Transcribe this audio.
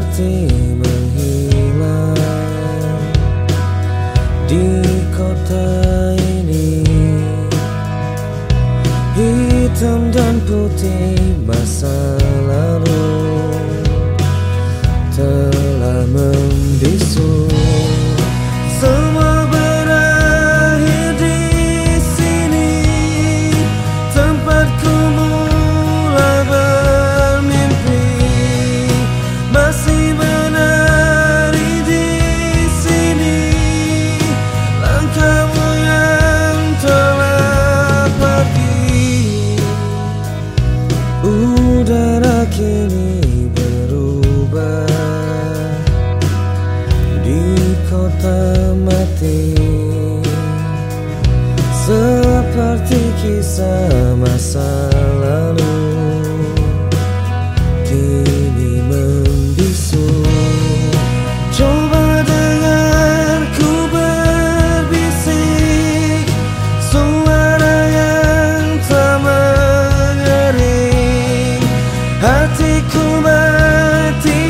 Seperti menghilang Di kota ini. Hitam dan putih masa lalu Seperti kisah masa lalu. Kini membisu. Coba dengarku berbisik. Suara yang tak mengering. Hatiku mati